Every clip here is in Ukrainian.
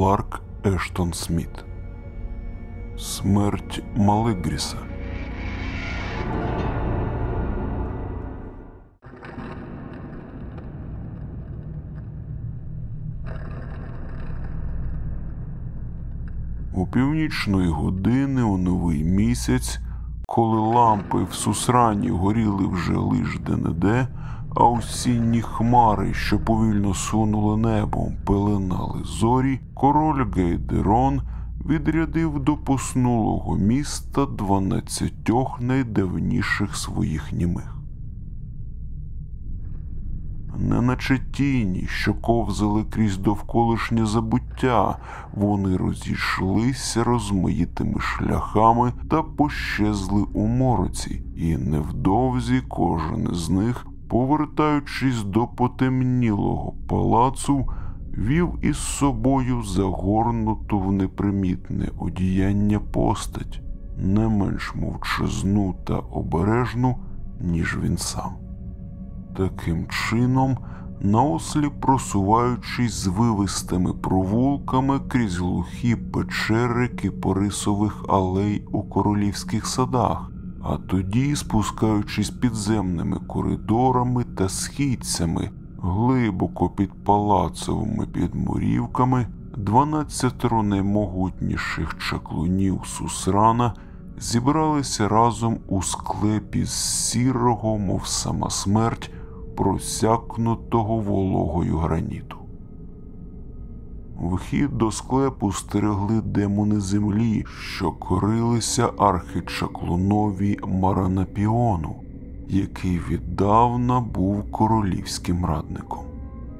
Кларк Ештон Сміт. Смерть Малигріса. У північної години у новий місяць, коли лампи в сусрані горіли вже лиш де-не-де, а осінні хмари, що повільно сунули небом, пеленали зорі, король Гейдерон відрядив до поснулого міста дванадцятьох найдавніших своїх німих. Неначе тіні, що ковзали крізь довколишнє забуття, вони розійшлися розмаїтими шляхами та пощезли у мороці, і невдовзі кожен із них, повертаючись до потемнілого палацу, вів із собою загорнуту в непримітне одіяння постать, не менш мовчазну та обережну, ніж він сам. Таким чином, наосліп просуваючись звивистими провулками крізь глухі печери кипорисових алей у королівських садах, а тоді спускаючись підземними коридорами та східцями, глибоко під палацовими підмурівками, дванадцятеро наймогутніших чаклунів Сусрана зібралися разом у склепі з сірого, мов сама смерть, просякнутого вологою граніту. Вхід до склепу стерегли демони землі, що корилися архічаклунові Маранапіону, який віддавна був королівським радником.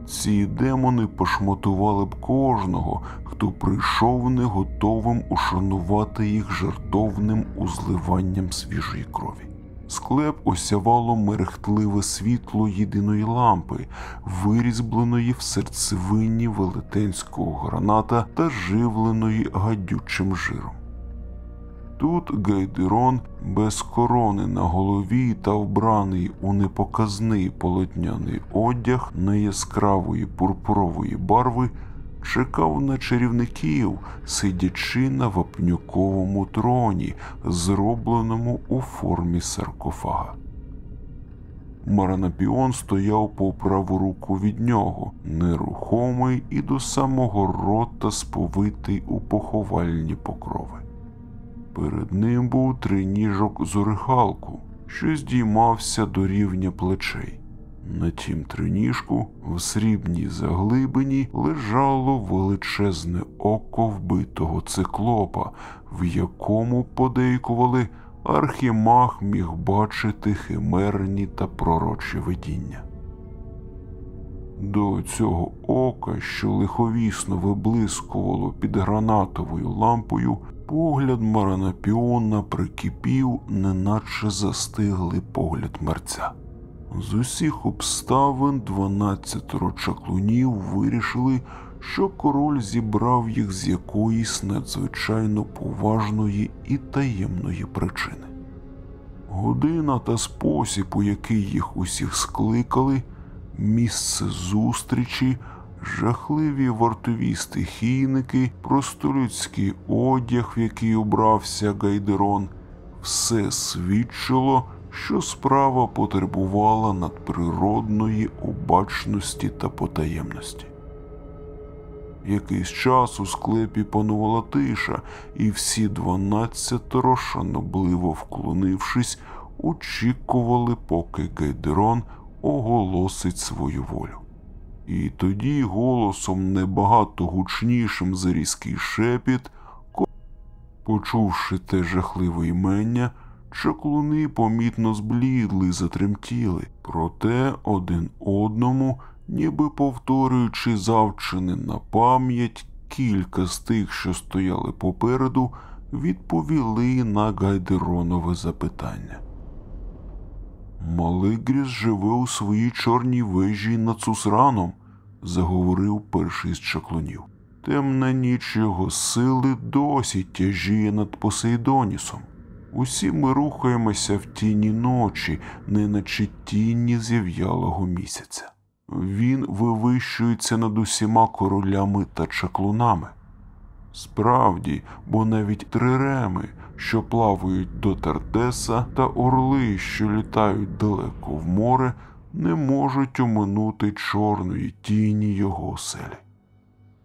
Ці демони пошматували б кожного, хто прийшов не готовим ушанувати їх жертовним узливанням свіжої крові. Склеп осявало мерехтливе світло єдиної лампи, вирізбленої в серцевині велетенського граната та живленої гадючим жиром. Тут Гайдерон, без корони на голові та вбраний у непоказний полотняний одяг неяскравої пурпурової барви, чекав на чарівників, сидячи на вапнюковому троні, зробленому у формі саркофага. Маранапіон стояв по праву руку від нього, нерухомий і до самого рота сповитий у поховальні покрови. Перед ним був триніжок з орехалку, що здіймався до рівня плечей. На тім триніжку в срібній заглибині лежало величезне око вбитого циклопа, в якому подейкували архімах міг бачити химерні та пророчі видіння. До цього ока, що лиховісно виблискувало під гранатовою лампою, погляд Маранапіона прикипів, неначе застиглий погляд мерця. З усіх обставин дванадцятеро чаклунів вирішили, що король зібрав їх з якоїсь надзвичайно поважної і таємної причини. Година та спосіб, у який їх усіх скликали, місце зустрічі, жахливі вартові стихійники, простолюдський одяг, в який обрався Гайдерон, все свідчило, що справа потребувала надприродної обачності та потаємності. Якийсь час у склепі панувала тиша, і всі дванадцятеро, шанобливо вклонившись, очікували, поки Гайдерон оголосить свою волю. І тоді голосом небагато гучнішим за різкий шепіт, почувши те жахливе імення, чаклуни помітно зблідли затремтіли, проте один одному, ніби повторюючи завчини на пам'ять, кілька з тих, що стояли попереду, відповіли на Гайдеронове запитання. Малигріс живе у своїй чорній вежі над Сусраном, заговорив перший з чаклунів. Темна ніч його сили досі тяжіє над Посейдонісом. Усі ми рухаємося в тіні ночі, неначе тіні зів'ялого місяця. Він вивищується над усіма королями та чаклунами. Справді, бо навіть триреми, що плавають до Тартеса, та орли, що літають далеко в море, не можуть оминути чорної тіні його оселі.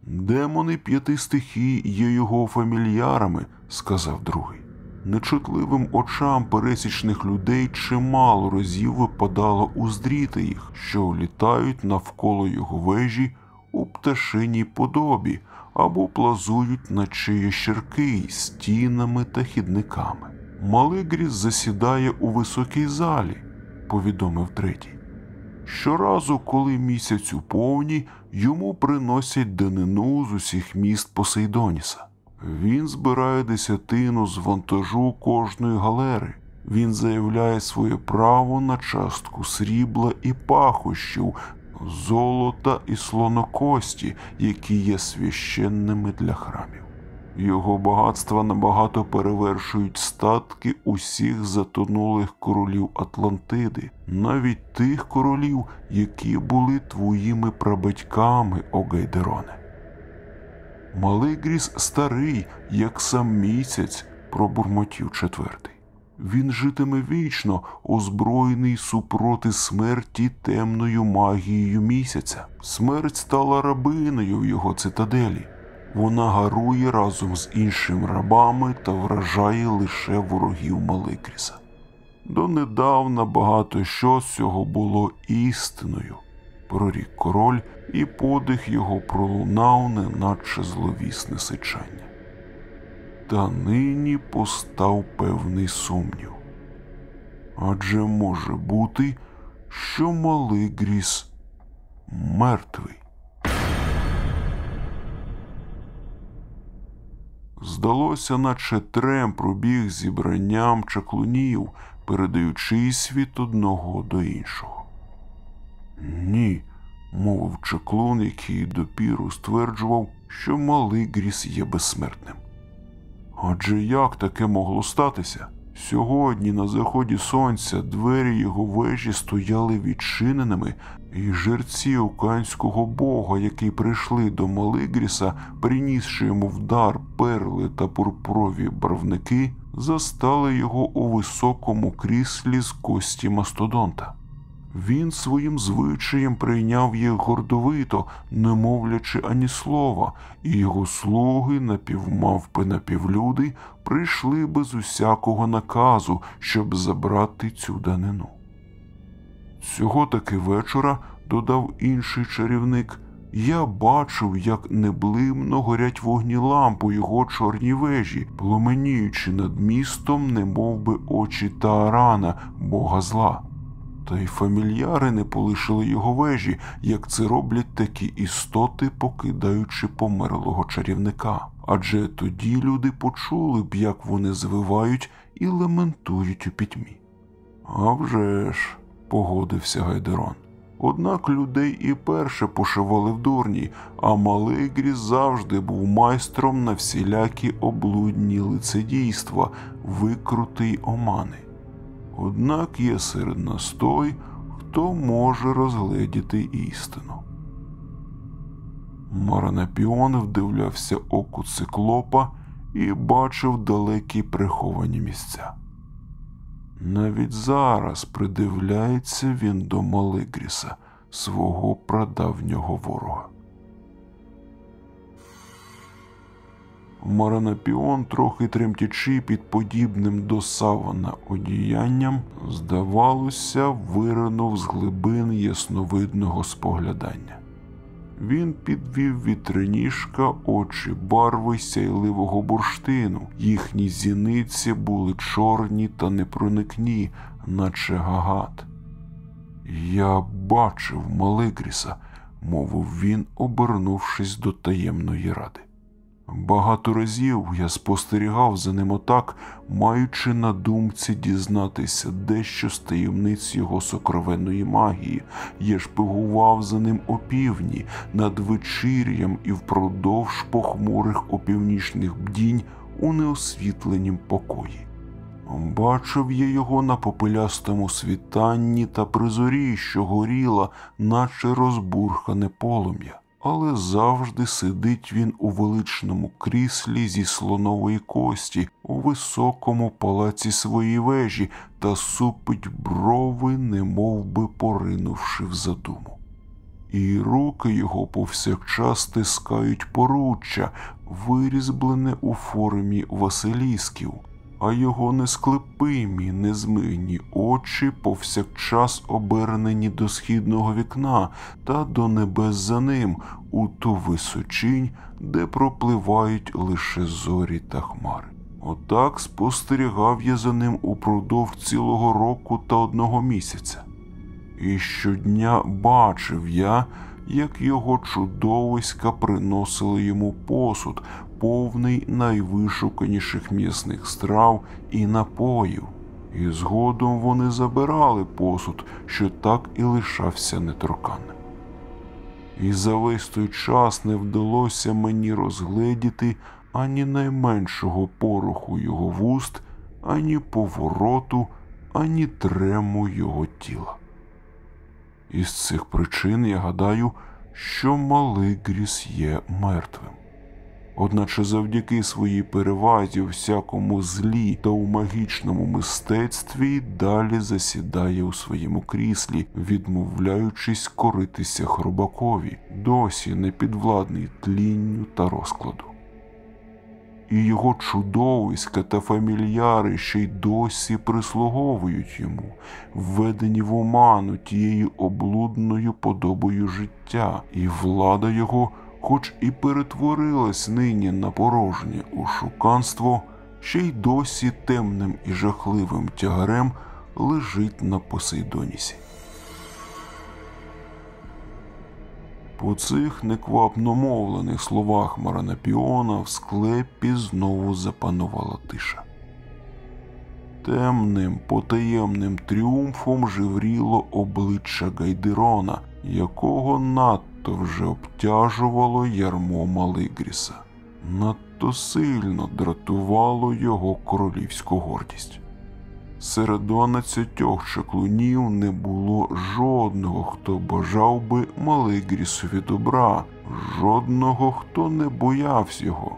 Демони п'яти стихій є його фамільярами, сказав другий. Нечутливим очам пересічних людей чимало разів випадало уздріти їх, що літають навколо його вежі у пташиній подобі або плазують, наче ящерки стінами та хідниками. Малигріс засідає у високій залі, повідомив третій. Щоразу, коли місяць у повні, йому приносять данину з усіх міст Посейдоніса. Він збирає десятину з вантажу кожної галери. Він заявляє своє право на частку срібла і пахощів, золота і слонокості, які є священними для храмів. Його багатства набагато перевершують статки усіх затонулих королів Атлантиди, навіть тих королів, які були твоїми прабатьками, Огайдероне. Малигріс старий, як сам місяць, пробурмотів четвертий. Він житиме вічно, озброєний супроти смерті темною магією місяця. Смерть стала рабиною в його цитаделі. Вона гарує разом з іншими рабами та вражає лише ворогів Маликріса. Донедавна багато що з цього було істиною. Прорік король, і подих його пролунав, неначе зловісне сичання. Та нині постав певний сумнів. Адже може бути, що Малигріс мертвий. Здалося, наче трем пробіг зібранням чаклунів, передаючись від одного до іншого. Ні, мовив чаклун, який допіру стверджував, що малий гріс є безсмертним. Адже як таке могло статися? Сьогодні на заході сонця двері його вежі стояли відчиненими, і жерці уканського бога, які прийшли до Малигріса, принісши йому в дар перли та пурпурові барвники, застали його у високому кріслі з кості мастодонта. Він своїм звичаєм прийняв їх гордовито, не мовлячи ані слова, і його слуги, напівмавпи напівлюди, прийшли без усякого наказу, щоб забрати цю данину. Цього таки вечора, додав інший чарівник, я бачив, як неблимно горять вогні ламп у його чорній вежі, пломеніючи над містом, немов би очі Таарана, бога зла. Та й фамільяри не полишили його вежі, як це роблять такі істоти, покидаючи померлого чарівника. Адже тоді люди почули б, як вони звивають і лементують у пітьмі. «А вже ж», – погодився Гайдерон. Однак людей і перше пошивали в дурні, а Малигрі завжди був майстром на всілякі облудні лицедійства, викрути й омани. Однак є серед нас той, хто може розгледіти істину. Маранапіон вдивлявся оку циклопа і бачив далекі приховані місця. Навіть зараз придивляється він до Малигріса, свого прадавнього ворога. Маранапіон, трохи тремтячи під подібним до савана одіянням, здавалося, виринув з глибин ясновидного споглядання. Він підвів вітряніжка очі барви сяйливого бурштину, їхні зіниці були чорні та непроникні, наче гагат. Я бачив Малигріса, мовив він, обернувшись до таємної ради. Багато разів я спостерігав за ним отак, маючи на думці дізнатися дещо з таємниць його сокровенної магії, я шпигував за ним опівдні, над вечір'ям і впродовж похмурих опівнічних бдінь у неосвітленім покої. Бачив я його на попелястому світанні та призорі, що горіла, наче розбурхане полум'я але завжди сидить він у величному кріслі зі слонової кості у високому палаці своєї вежі та супить брови, немов би поринувши в задуму. І руки його повсякчас стискають поруччя, вирізблене у формі Василісків, а його несклепимі, незмигні очі повсякчас обернені до східного вікна та до небес за ним, у ту височинь, де пропливають лише зорі та хмари. Отак спостерігав я за ним упродовж цілого року та одного місяця. І щодня бачив я, як його чудовиська приносили йому посуд, повний найвишуканіших м'ясних страв і напоїв, і згодом вони забирали посуд, що так і лишався неторканим. І за весь той час не вдалося мені розгледіти ані найменшого пороху його вуст, ані повороту, ані трему його тіла. Із цих причин я гадаю, що малий гріс є мертвим. Одначе завдяки своїй перевазі у всякому злі та у магічному мистецтві далі засідає у своєму кріслі, відмовляючись коритися хробакові, досі не підвладний тлінню та розкладу. І його чудовиська та фамільяри ще й досі прислуговують йому, введені в оману тією облудною подобою життя, і влада його хоч і перетворилась нині на порожнє ушуканство, ще й досі темним і жахливим тягарем лежить на Посейдонісі. По цих неквапно мовлених словах Маранапіона в склепі знову запанувала тиша. Темним, потаємним тріумфом живріло обличчя Гайдерона, якого надто вже обтяжувало ярмо Малигріса. Надто сильно дратувало його королівську гордість. Серед дванадцятьох чаклунів не було жодного, хто бажав би Малигрісові добра, жодного, хто не боявся його.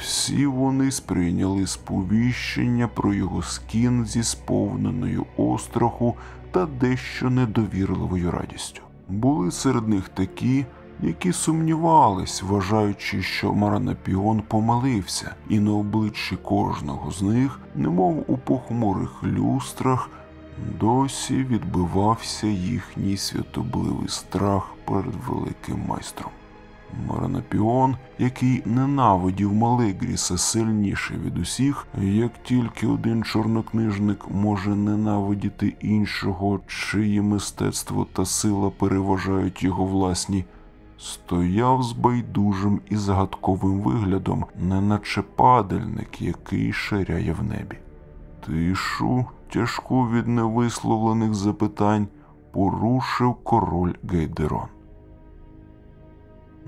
Всі вони сприйняли сповіщення про його скін зі сповненою остраху та дещо недовірливою радістю. Були серед них такі, які сумнівались, вважаючи, що Маранапіон помилився, і на обличчі кожного з них, немов у похмурих люстрах, досі відбивався їхній святобливий страх перед великим майстром. Маранапіон, який ненавидів Малегріса сильніше від усіх, як тільки один чорнокнижник може ненавидіти іншого, чиї мистецтво та сила переважають його власні, стояв з байдужим і загадковим виглядом, неначе падальник, який ширяє в небі. Тишу, тяжку від невисловлених запитань, порушив король Гейдерон.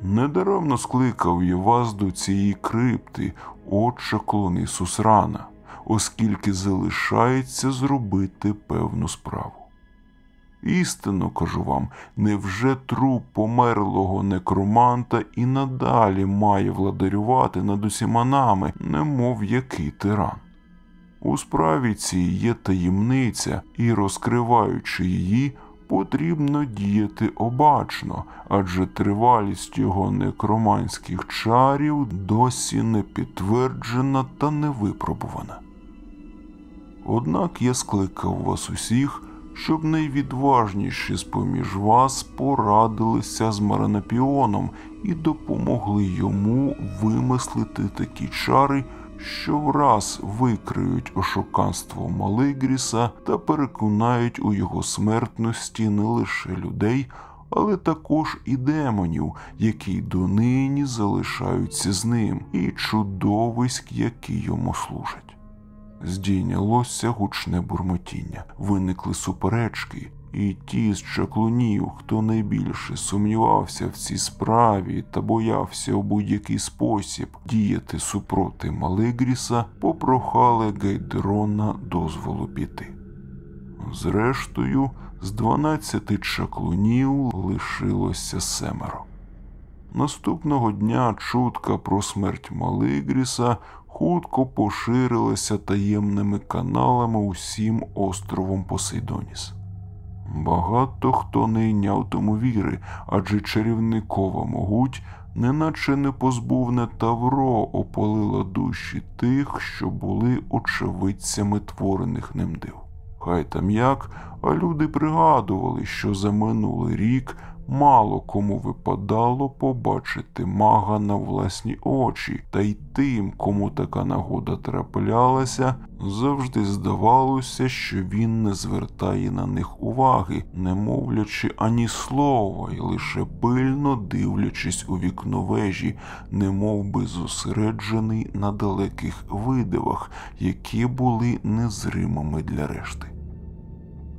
Недаремно скликав я вас до цієї крипти, отче клони Сусрана, оскільки залишається зробити певну справу. Істинно кажу вам, невже труп померлого некроманта і надалі має владарювати над усіма нами, немов який тиран? У справі цій є таємниця, і розкриваючи її, потрібно діяти обачно, адже тривалість його некроманських чарів досі не підтверджена та не випробувана. Однак я скликав вас усіх, щоб найвідважніші з поміж вас порадилися з Маранапіоном і допомогли йому вимислити такі чари що враз викриють ошуканство Малигріса та переконають у його смертності не лише людей, але також і демонів, які донині залишаються з ним, і чудовиськ, які йому служать. Здійнялося гучне бурмотіння, виникли суперечки, і ті з чаклунів, хто найбільше сумнівався в цій справі та боявся у будь-який спосіб діяти супроти Малигріса, попрохали Гайдерона дозволу піти. Зрештою, з дванадцяти чаклунів лишилося семеро. Наступного дня чутка про смерть Малигріса хутко поширилася таємними каналами усім островом Посейдоніс. Багато хто не йняв тому віри, адже чарівникова могуть, неначе непозбувне Тавро опалила душі тих, що були очевидцями творених ним див. Хай там як, а люди пригадували, що за минулий рік мало кому випадало побачити мага на власні очі, та й тим, кому така нагода траплялася, завжди здавалося, що він не звертає на них уваги, не мовлячи ані слова, й лише пильно дивлячись у вікно вежі, не би зосереджений на далеких видивах, які були незримими для решти.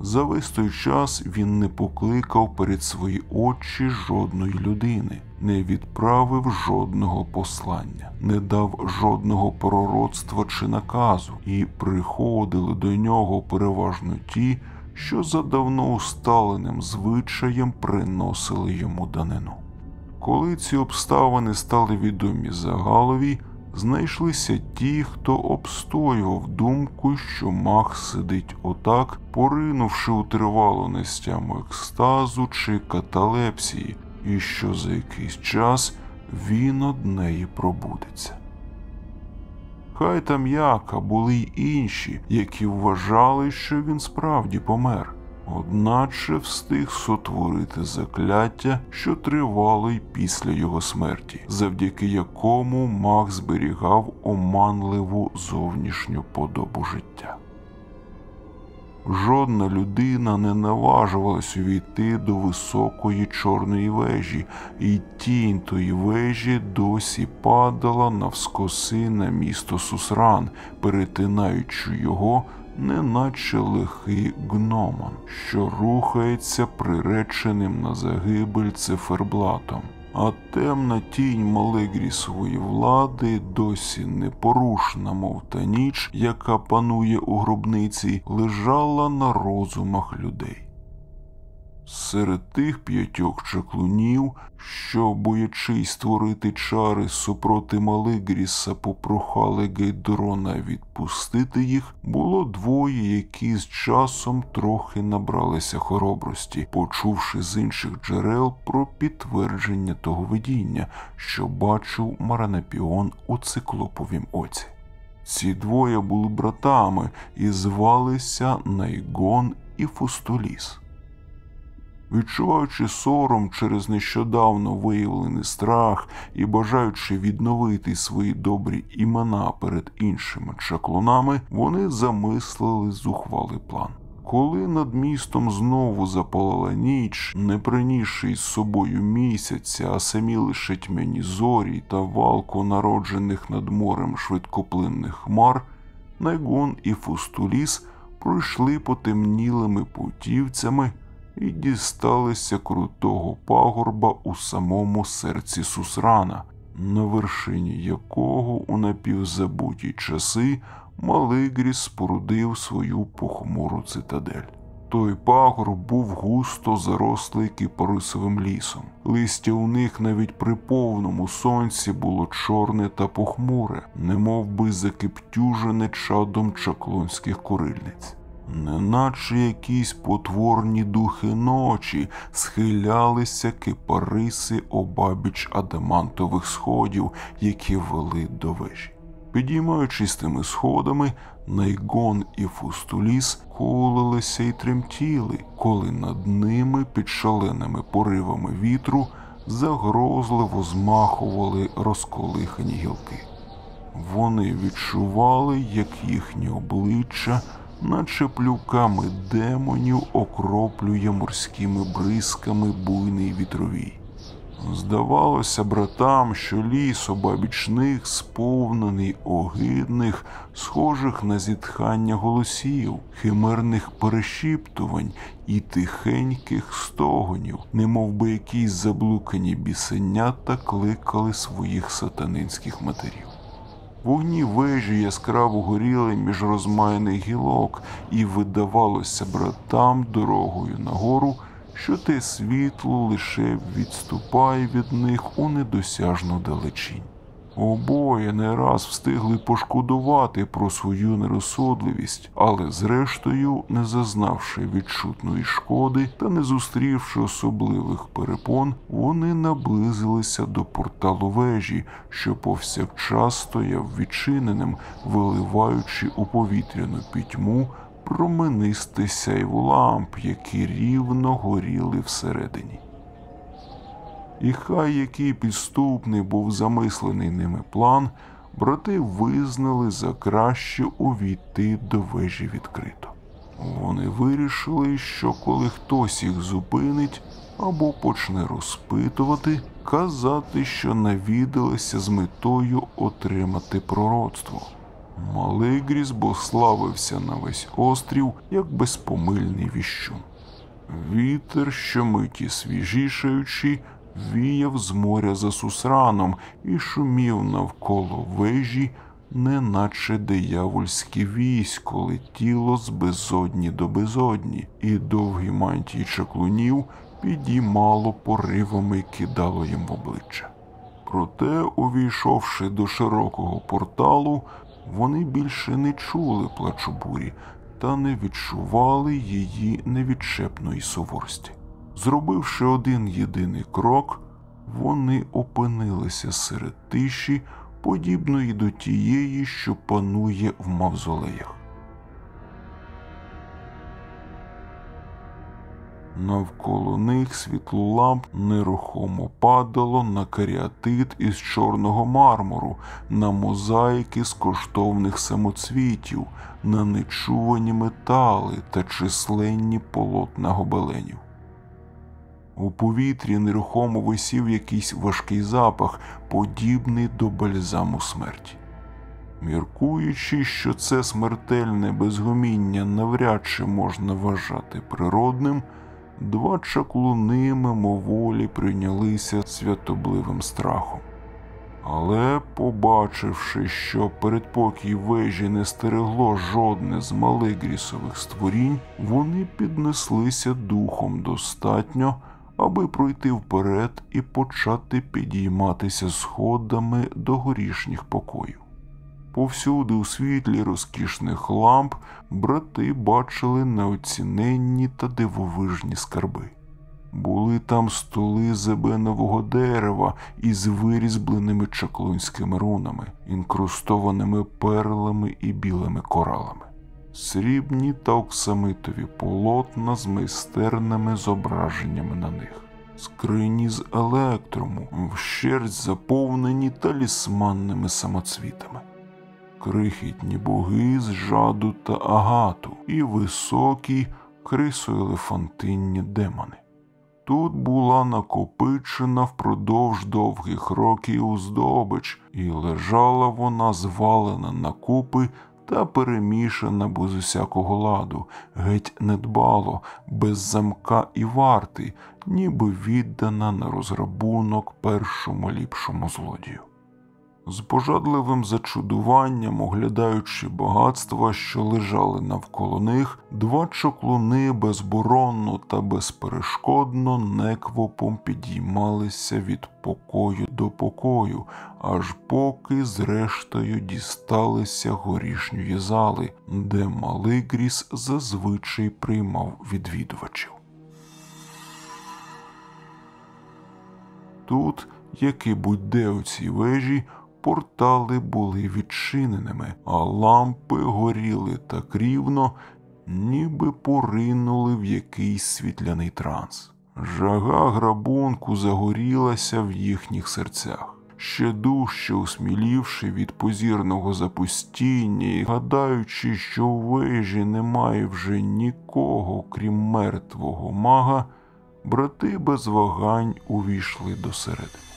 За весь той час він не покликав перед свої очі жодної людини, не відправив жодного послання, не дав жодного пророцтва чи наказу, і приходили до нього переважно ті, що за давно усталеним звичаєм приносили йому данину. Коли ці обставини стали відомі загалові, знайшлися ті, хто обстоював думку, що мах сидить отак, поринувши у тривалу нестяму екстазу чи каталепсії, і що за якийсь час він од неї пробудеться. Хай там яка були й інші, які вважали, що він справді помер одначе встиг сотворити закляття, що тривало й після його смерті, завдяки якому маг зберігав оманливу зовнішню подобу життя. Жодна людина не наважувалась увійти до високої чорної вежі, і тінь тої вежі досі падала навскоси на місто Сусран, перетинаючи його неначе лихий гномон, що рухається приреченим на загибель циферблатом. А темна тінь Малегрісової влади досі непорушна, мов та ніч, яка панує у гробниці, лежала на розумах людей. Серед тих п'ятьох чаклунів, що, боячись створити чари супроти Малигріса, попрохали Гейдрона відпустити їх, було двоє, які з часом трохи набралися хоробрості, почувши з інших джерел про підтвердження того видіння, що бачив Маранапіон у циклоповім оці. Ці двоє були братами і звалися Найгон і Фустуліс відчуваючи сором через нещодавно виявлений страх і бажаючи відновити свої добрі імена перед іншими чаклунами, вони замислили зухвалий план. Коли над містом знову запалала ніч, не принісши із собою місяця, а самі лише тьмяні зорі та валку народжених над морем швидкоплинних хмар, Найгон і Фустуліс пройшли потемнілими путівцями і дісталися крутого пагорба у самому серці Сусрана, на вершині якого у напівзабуті часи Малигріс спорудив свою похмуру цитадель. Той пагорб був густо зарослий кипарисовим лісом. Листя у них навіть при повному сонці було чорне та похмуре, немов би закиптюжене чадом чаклонських курильниць неначе якісь потворні духи ночі схилялися кипариси обабіч адамантових сходів, які вели до вежі. Підіймаючись тими сходами, Найгон і Фустуліс колилися й тремтіли, коли над ними під шаленими поривами вітру загрозливо змахували розколихані гілки. Вони відчували, як їхні обличчя наче плюками демонів окроплює морськими бризками буйний вітровій. Здавалося братам, що ліс обабіч них сповнений огидних, схожих на зітхання голосів, химерних перешіптувань і тихеньких стогонів, немов би якісь заблукані бісенята кликали своїх сатанинських матерів. Вогні вежі яскраво горіли між розмаяних гілок, і видавалося братам дорогою нагору, що те світло лише відступає від них у недосяжну далечінь. Обоє не раз встигли пошкодувати про свою нерозсудливість, але зрештою, не зазнавши відчутної шкоди та не зустрівши особливих перепон, вони наблизилися до порталу вежі, що повсякчас стояв відчиненим, виливаючи у повітряну пітьму променисте сяйво ламп, які рівно горіли всередині. І хай який підступний був замислений ними план, брати визнали за краще увійти до вежі відкрито. Вони вирішили, що коли хтось їх зупинить або почне розпитувати, казати, що навідалися з метою отримати пророцтво. Малигріс бо славився на весь острів як безпомильний віщун. Вітер, щомиті свіжішаючи, віяв з моря за сусраном і шумів навколо вежі, неначе диявольське військо летіло з безодні до безодні, і довгі мантії чаклунів підіймало поривами і кидало їм в обличчя. Проте, увійшовши до широкого порталу, вони більше не чули плачу бурі та не відчували її невідчепної суворості. Зробивши один єдиний крок, вони опинилися серед тиші, подібної до тієї, що панує в мавзолеях. Навколо них світло ламп нерухомо падало на каріатит із чорного мармуру, на мозаїки з коштовних самоцвітів, на нечувані метали та численні полотна гобеленів. У повітрі нерухомо висів якийсь важкий запах, подібний до бальзаму смерті. Міркуючи, що це смертельне безгоміння навряд чи можна вважати природним, два чаклуни мимоволі прийнялися святобливим страхом. Але, побачивши, що передпокій вежі не стерегло жодне з малигрісових створінь, вони піднеслися духом достатньо, аби пройти вперед і почати підійматися сходами до горішніх покоїв. Повсюди у світлі розкішних ламп брати бачили неоціненні та дивовижні скарби. Були там столи з ебенового дерева із вирізбленими чаклунськими рунами, інкрустованими перлами і білими коралами, срібні та оксамитові полотна з майстерними зображеннями на них, скрині з електрому, вщерть заповнені талісманними самоцвітами крихітні боги з жаду та агату і високі крисоелефантинні демони. Тут була накопичена впродовж довгих років здобич, і лежала вона звалена на купи та перемішана без усякого ладу, геть недбало, без замка і варти, ніби віддана на розрабунок першому ліпшому злодію з пожадливим зачудуванням, оглядаючи багатства, що лежали навколо них, два чоклуни безборонно та безперешкодно неквопом підіймалися від покою до покою, аж поки, зрештою, дісталися горішньої зали, де Малигріс зазвичай приймав відвідувачів. Тут, як і будь-де у цій вежі, портали були відчиненими, а лампи горіли так рівно, ніби поринули в якийсь світляний транс. Жага грабунку загорілася в їхніх серцях. Ще дужче усмілівши від позірного запустіння і гадаючи, що у вежі немає вже нікого, крім мертвого мага, брати без вагань увійшли до середини.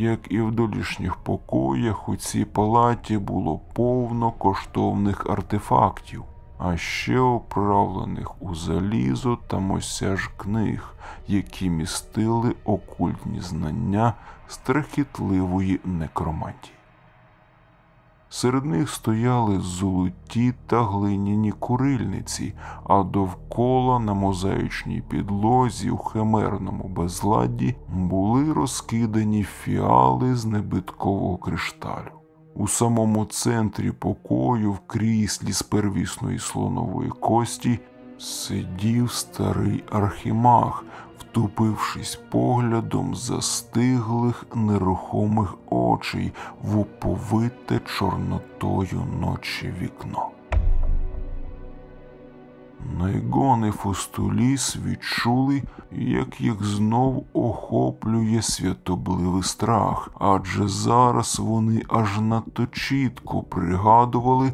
Як і в долішніх покоях, у цій палаті було повно коштовних артефактів, а ще оправлених у залізо та мосяж книг, які містили окультні знання страхітливої некромантії. Серед них стояли золоті та глиняні курильниці, а довкола на мозаїчній підлозі у химерному безладді були розкидані фіали з небиткового кришталю. У самому центрі покою, в кріслі з первісної слонової кості, сидів старий архімаг, втупившись поглядом застиглих нерухомих очей в уповите чорнотою ночі вікно. Найгон і Фустуліс відчули, як їх знов охоплює святобливий страх, адже зараз вони аж надто чітко пригадували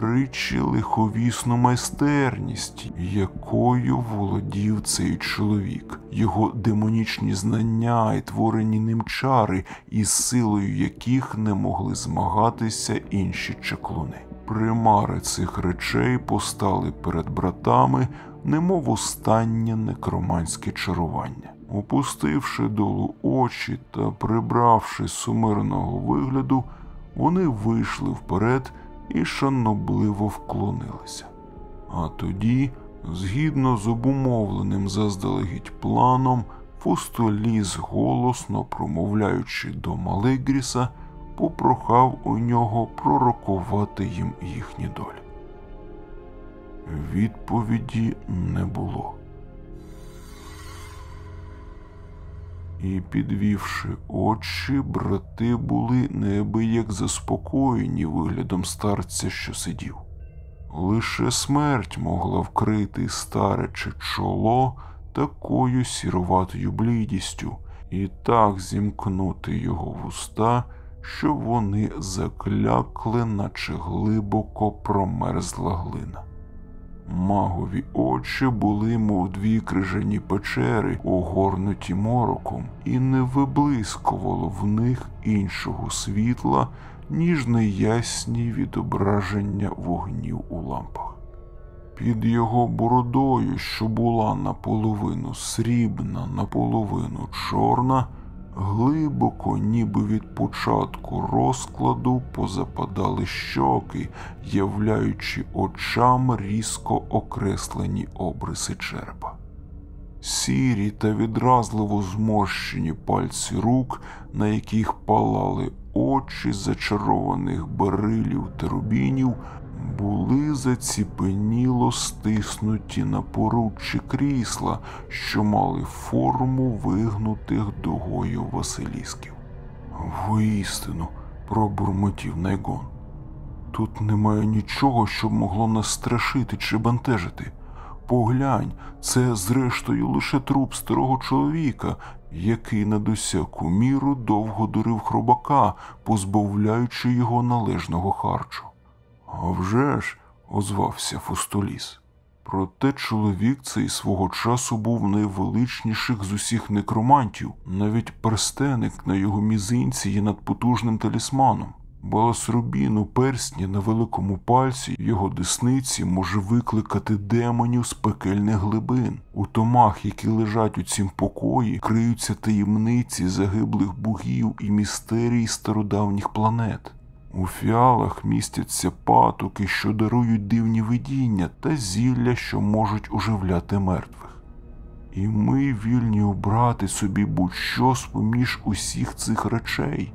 тричі лиховісну майстерність, якою володів цей чоловік, його демонічні знання і творені ним чари, із силою яких не могли змагатися інші чаклуни. Примари цих речей постали перед братами, немов останнє некроманське чарування. Опустивши долу очі та прибравши сумирного вигляду, вони вийшли вперед і шанобливо вклонилися. А тоді, згідно з обумовленим заздалегідь планом, Фустоліс, голосно промовляючи до Малегріса, попрохав у нього пророкувати їм їхні долі. Відповіді не було. І, підвівши очі, брати були неабияк заспокоєні виглядом старця, що сидів. Лише смерть могла вкрити старече чоло такою сіруватою блідістю і так зімкнути його вуста, що вони заклякли, наче глибоко промерзла глина. Магові очі були, мов дві крижані печери, огорнуті мороком, і не виблискувало в них іншого світла, ніж неясні відображення вогнів у лампах. Під його бородою, що була наполовину срібна, наполовину чорна, Глибоко, ніби від початку розкладу, позападали щоки, являючи очам різко окреслені обриси черепа. Сірі та відразливо зморщені пальці рук, на яких палали очі зачарованих барилів та рубінів, були заціпеніло стиснуті на поруччі крісла, що мали форму вигнутих дугою Василісків. Воістину, пробурмотів Найгон. Тут немає нічого, що могло нас страшити чи бентежити. Поглянь, це, зрештою, лише труп старого чоловіка, який на досяку міру довго дурив хробака, позбавляючи його належного харчу. «А вже ж», – озвався Фустоліс. Проте чоловік цей свого часу був найвеличніших з усіх некромантів, навіть перстеник на його мізинці є надпотужним талісманом. Балас Рубін у персні на великому пальці його десниці може викликати демонів з пекельних глибин. У томах, які лежать у цім покої, криються таємниці загиблих богів і містерій стародавніх планет. У фіалах містяться патоки, що дарують дивні видіння та зілля, що можуть оживляти мертвих. І ми вільні обрати собі будь-що з поміж усіх цих речей.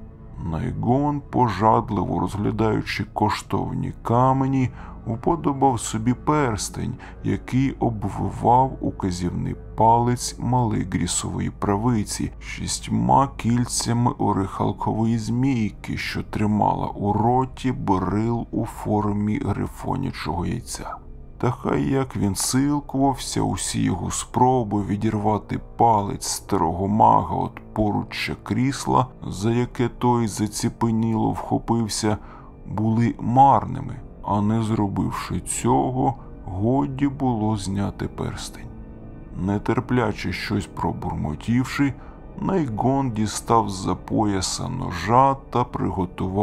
Найгон, пожадливо розглядаючи коштовні камені, уподобав собі перстень, який обвивав указівний палець малигрісової правиці шістьма кільцями орехалкової змійки, що тримала у роті берил у формі грифонячого яйця. Та хай як він силкувався, усі його спроби відірвати палець старого мага від поруччя крісла, за яке той заціпеніло вхопився, були марними, а не зробивши цього, годі було зняти перстень. Нетерпляче щось пробурмотівши, Найгон дістав з за пояса ножа та приготував.